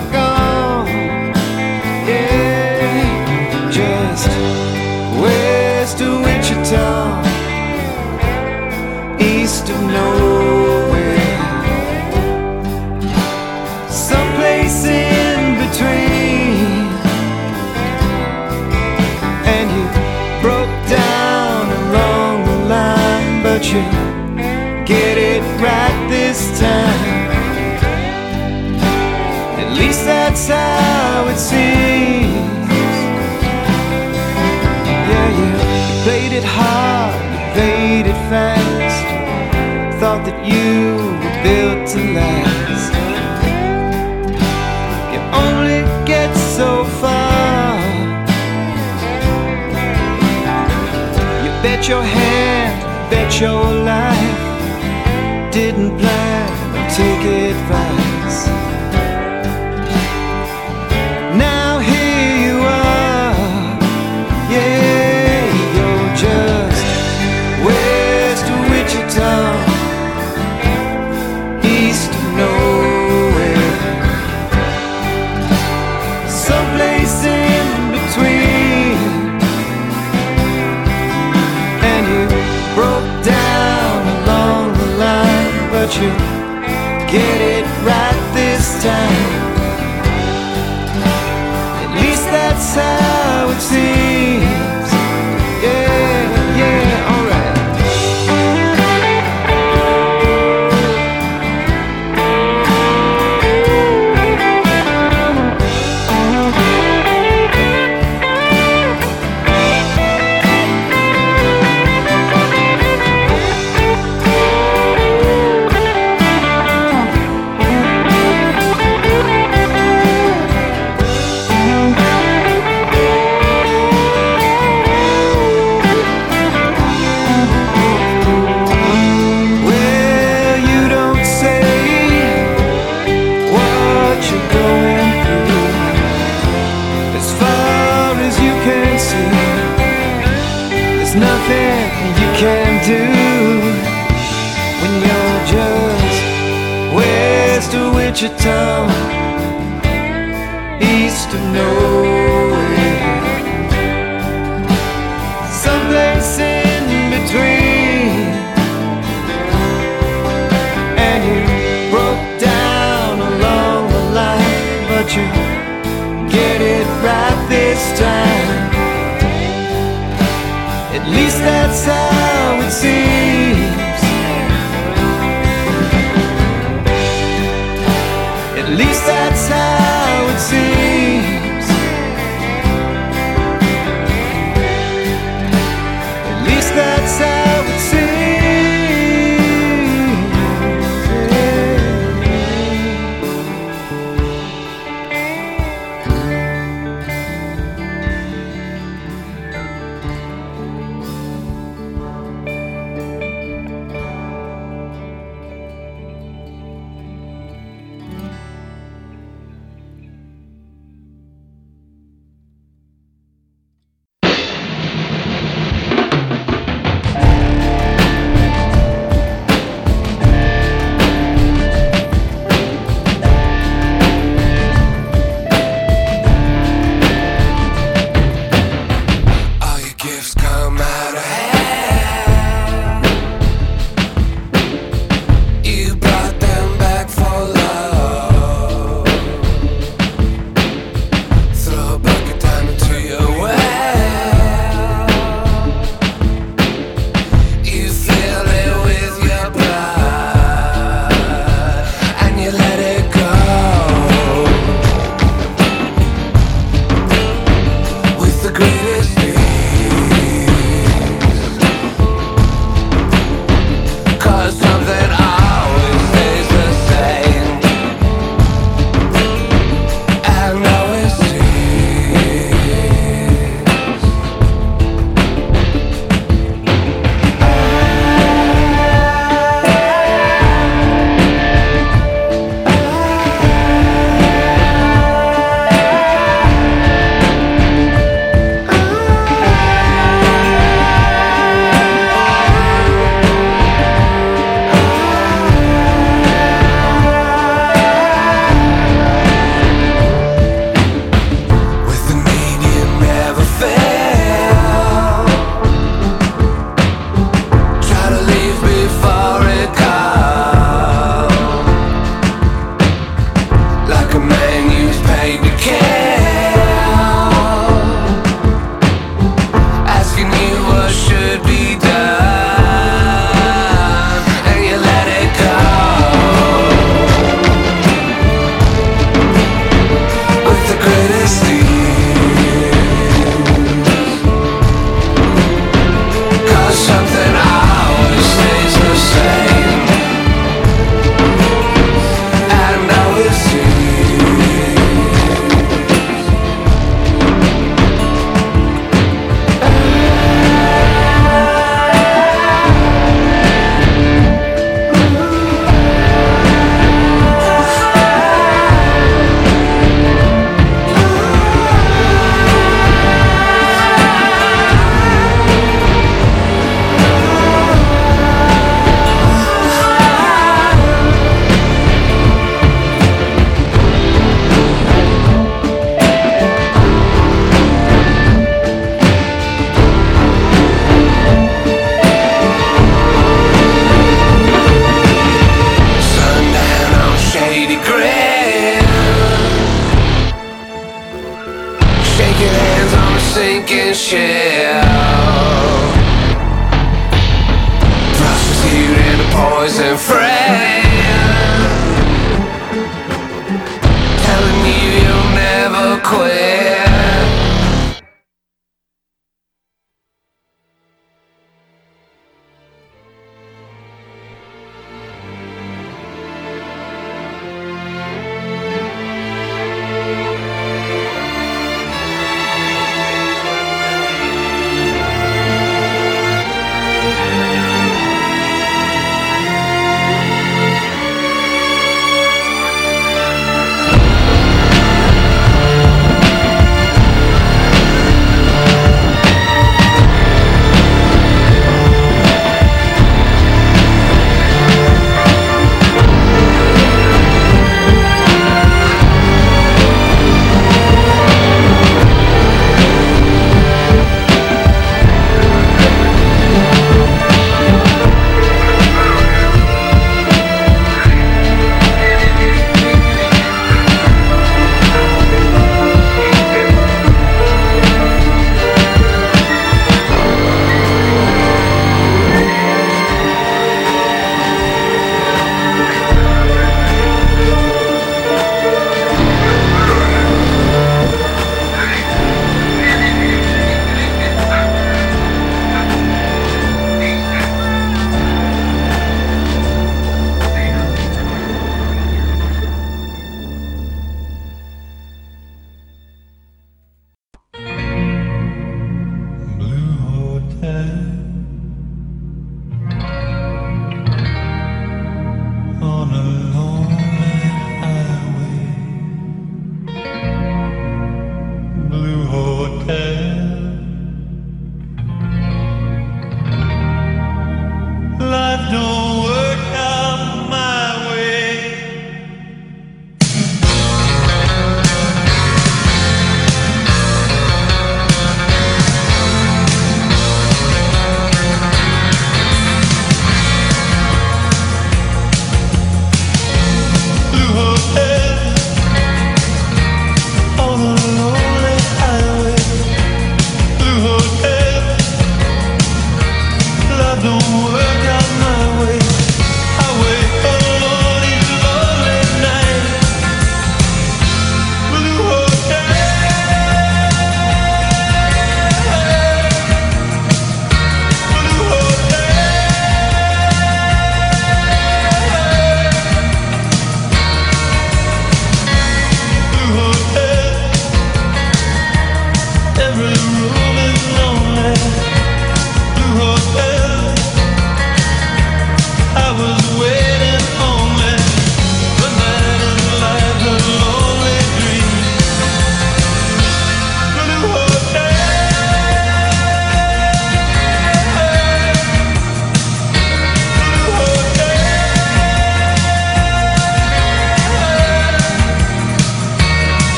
stuck it hard, you played it fast. Thought that you were built to last. You only get so far. You bet your hand, bet your life.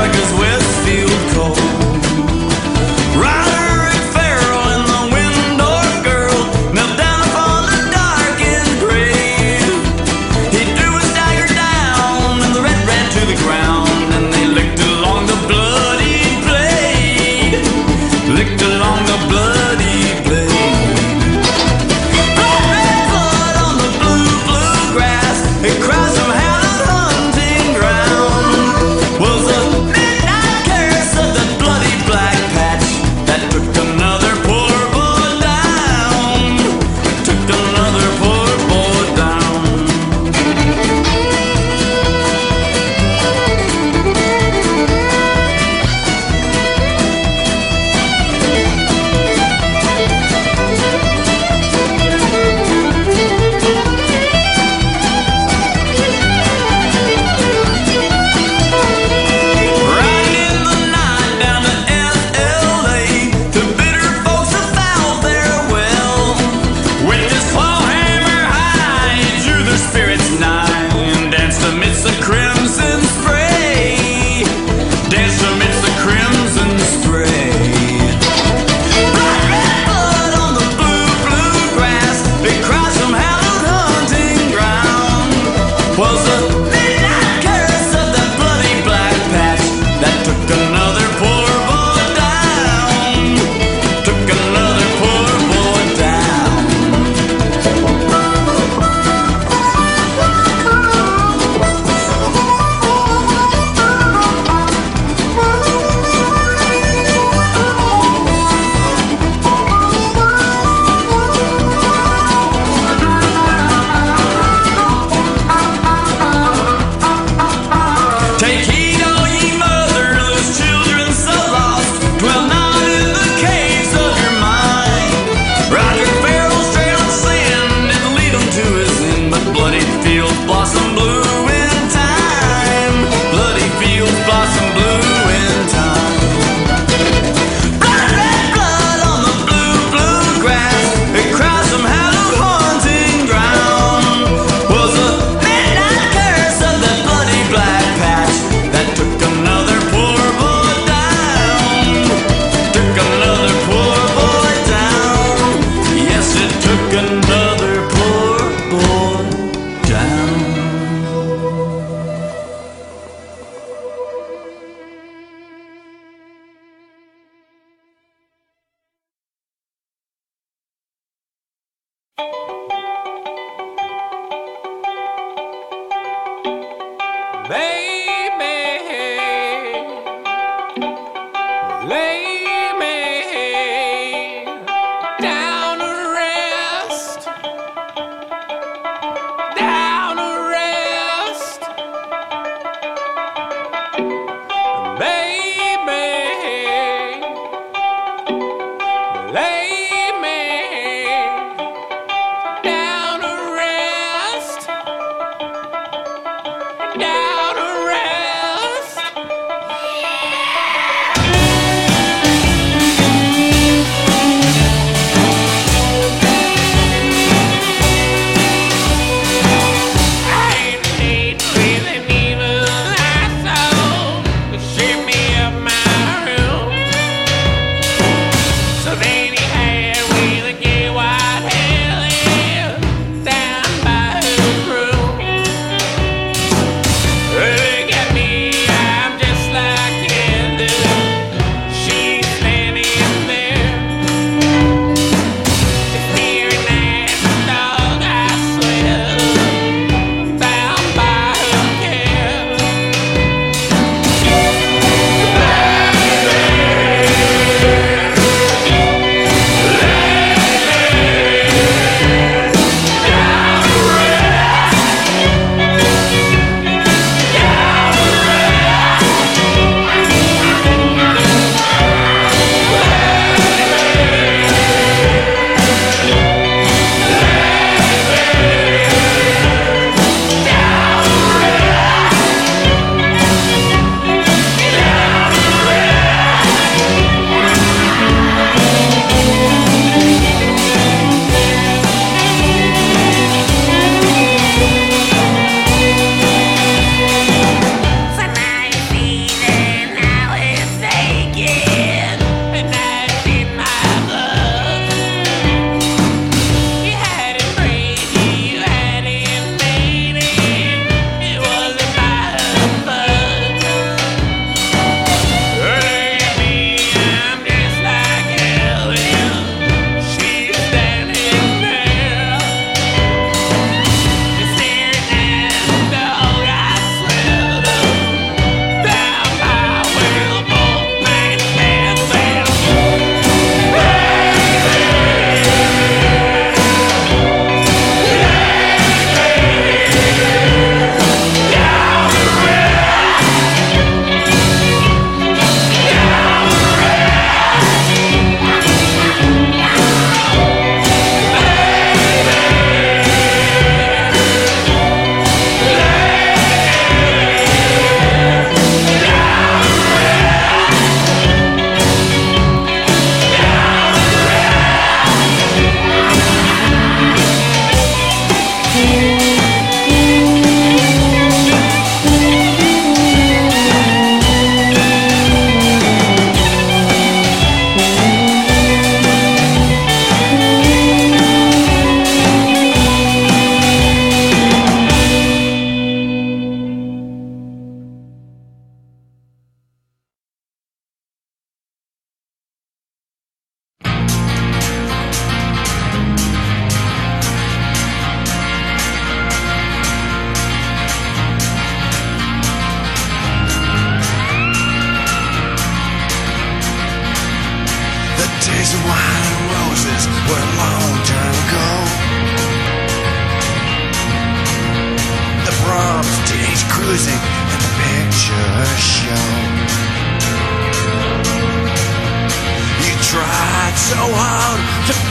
America's Westfield cold.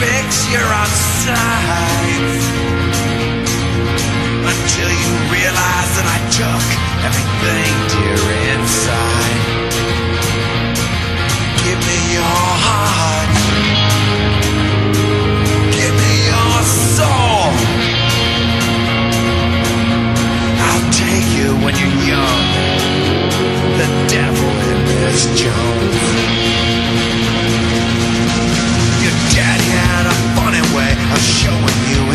picture on sight Until you realize that I took everything dear inside. Give me your heart. Give me your soul. I'll take you when you're young. The devil in Miss Jones showing you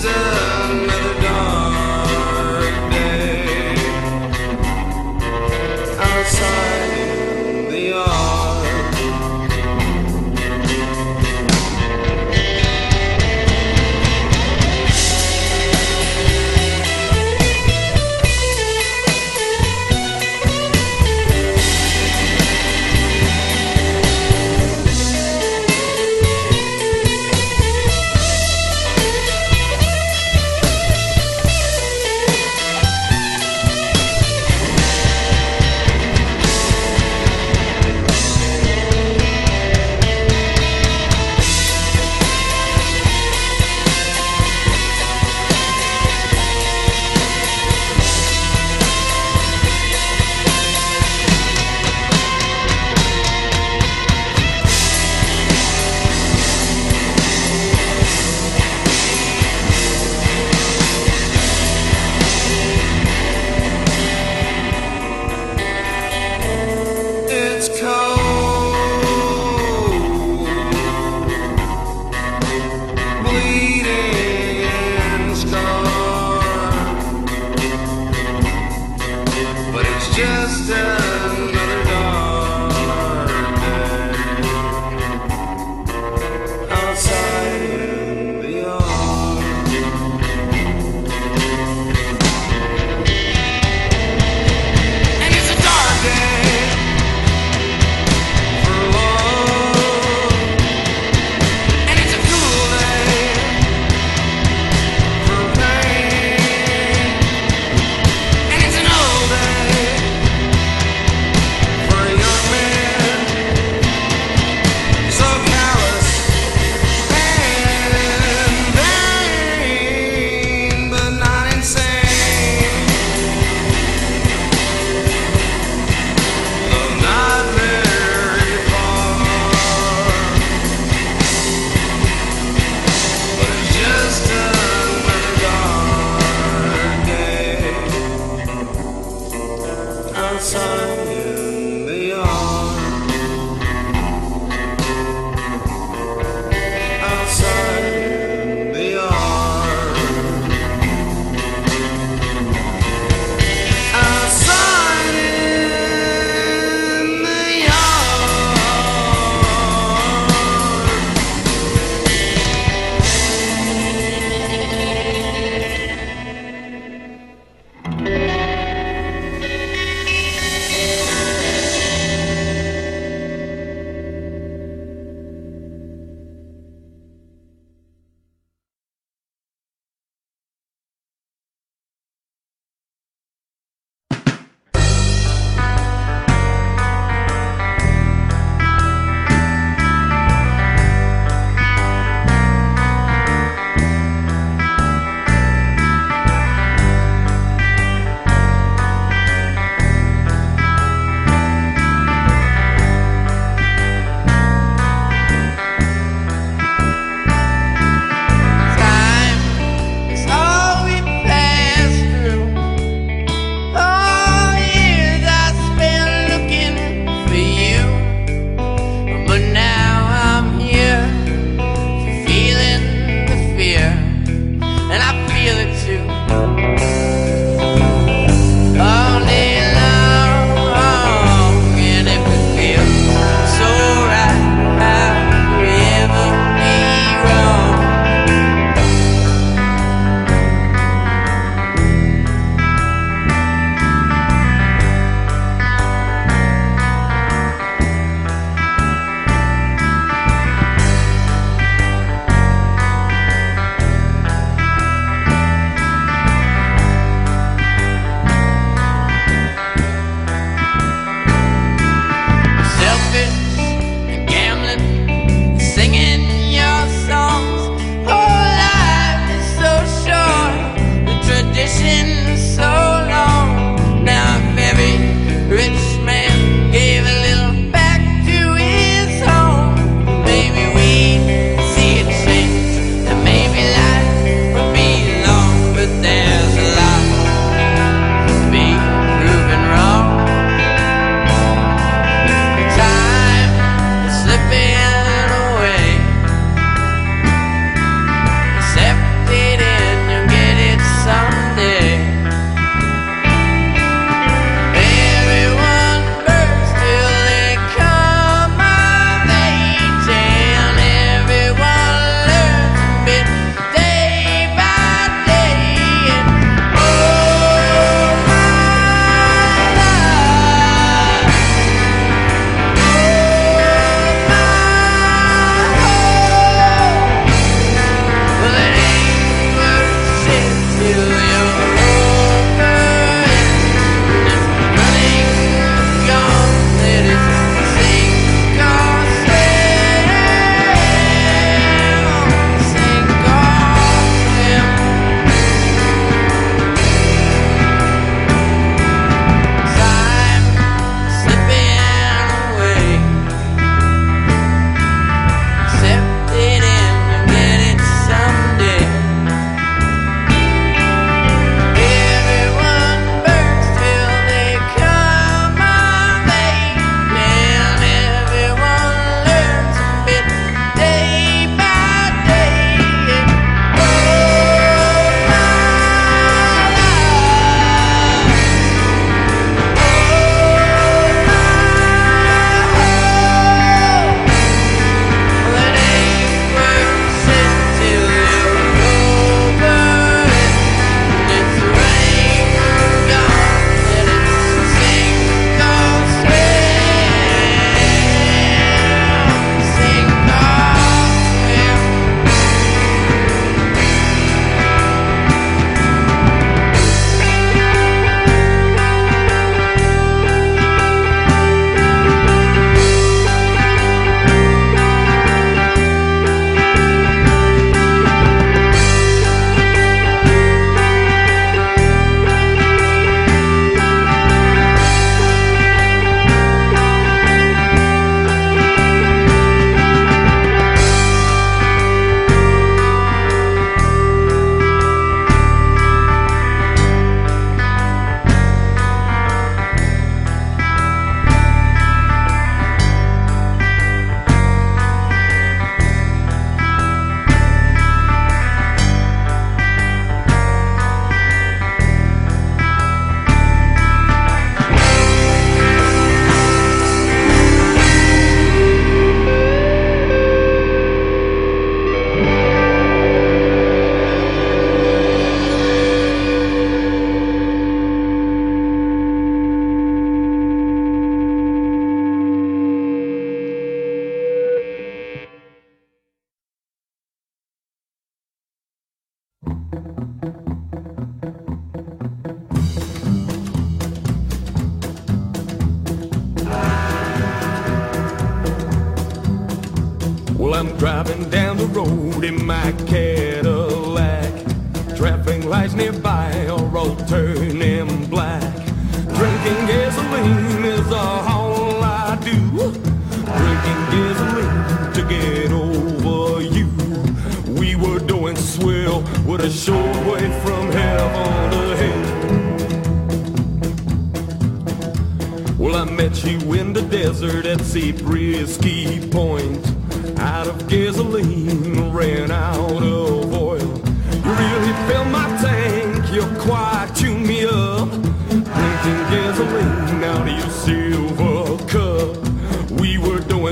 deserve.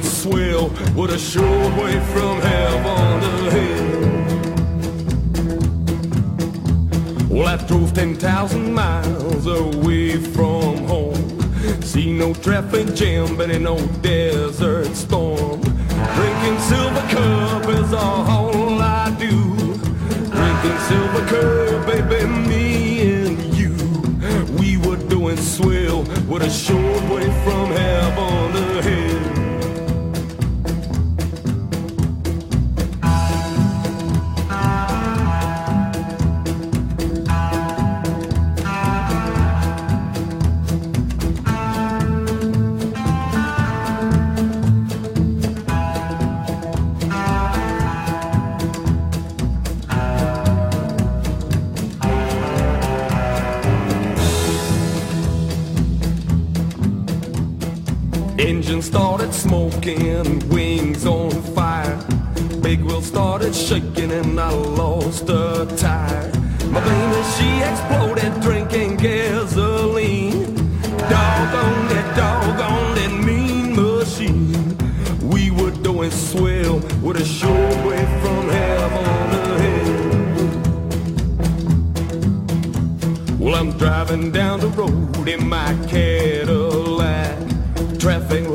Doing swell with a short way from heaven to hell. Well, I drove 10,000 miles away from home. See no traffic jam, but in no desert storm. Drinking silver cup is all I do. Drinking silver cup, baby, me and you. We were doing swell with a short way from heaven to hell. Started smoking, wings on fire. Big wheel started shaking and I lost a tire. My baby, she exploded drinking gasoline. Dog on that dog on that mean machine. We were doing swell with a short way from heaven hell. Well, I'm driving down the road in my Cadillac.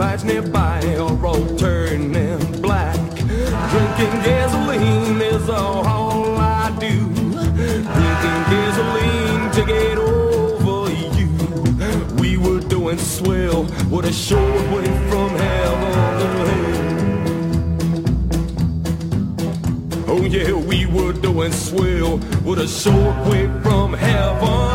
Lights nearby are all turning black. Drinking gasoline is all I do. Drinking gasoline to get over you. We were doing swell with a short way from hell. Oh yeah, we were doing swell with a short way from heaven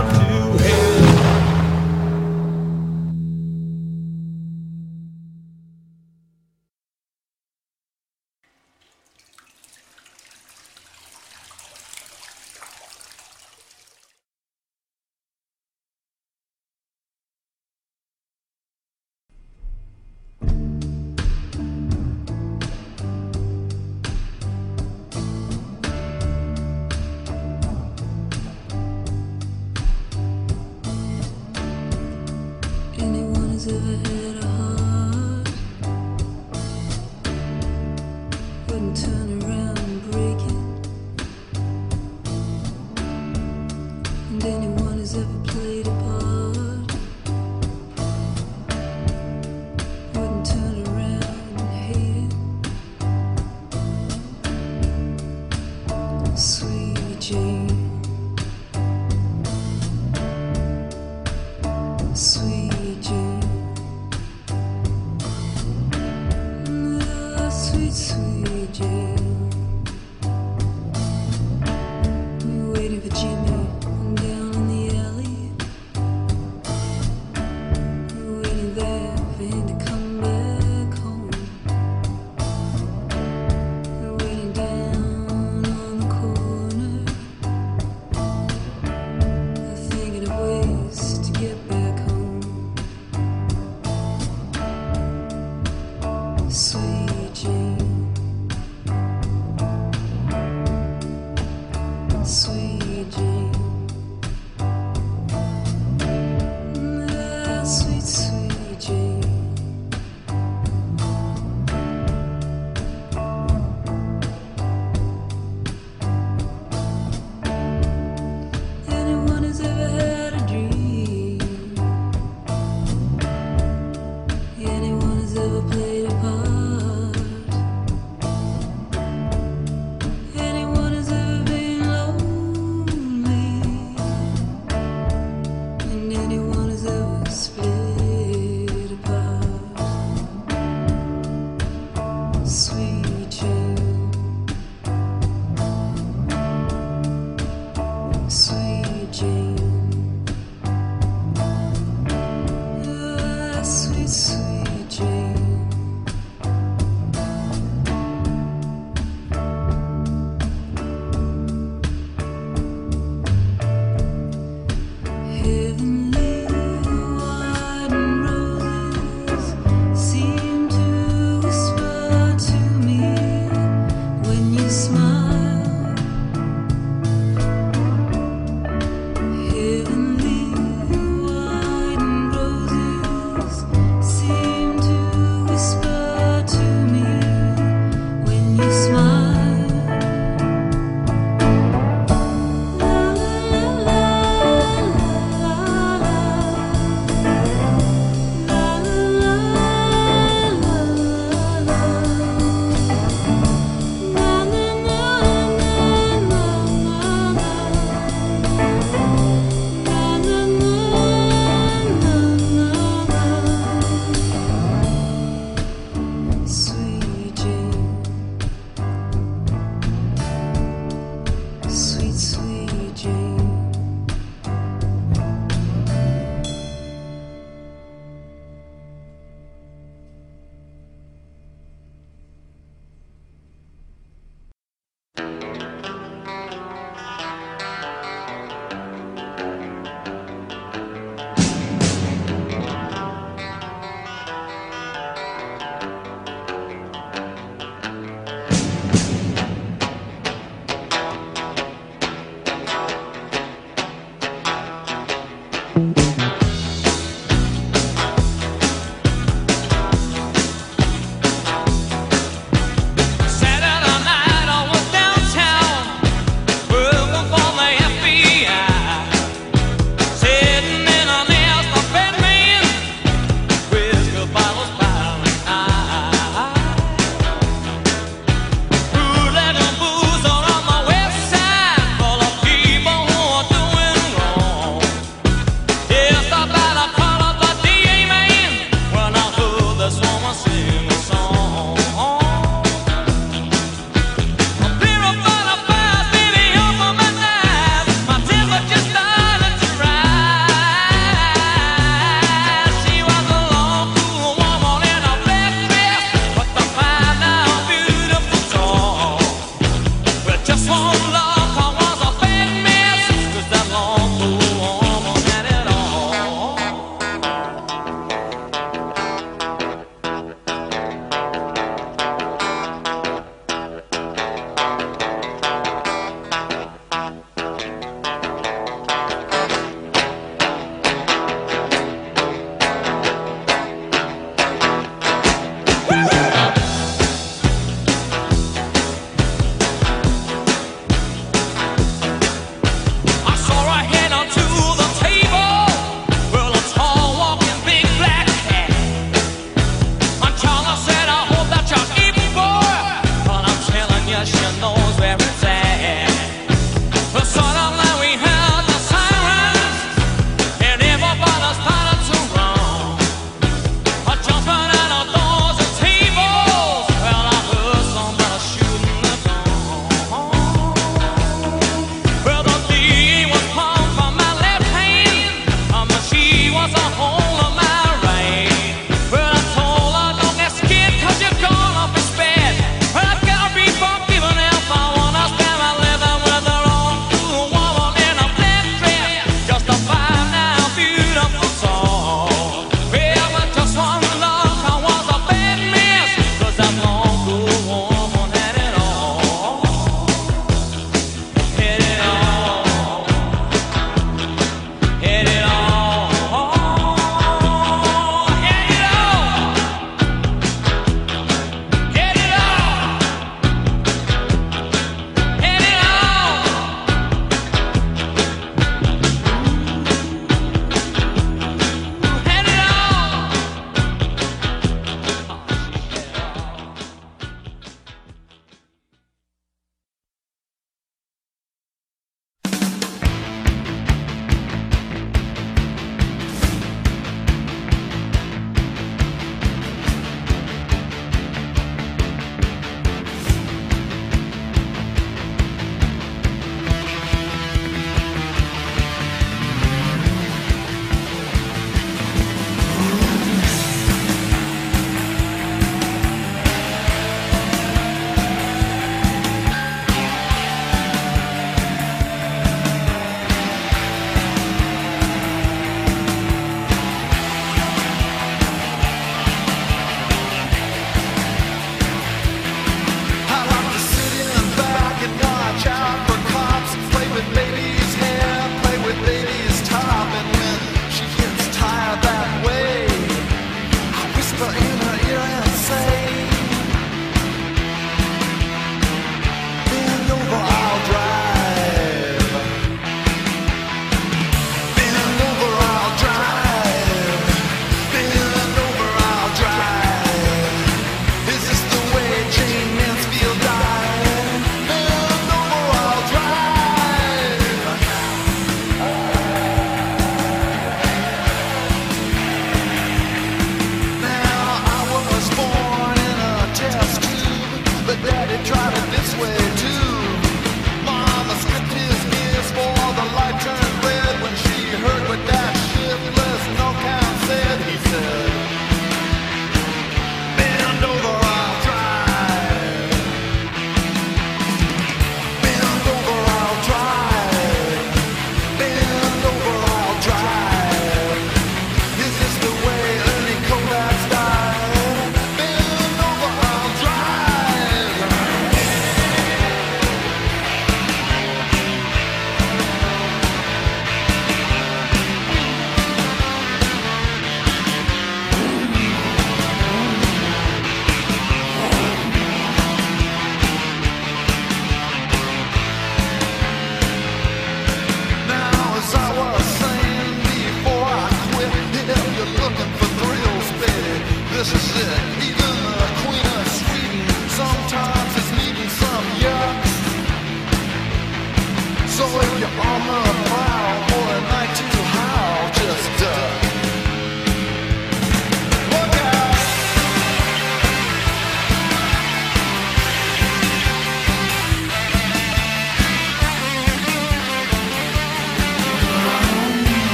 心 just one love.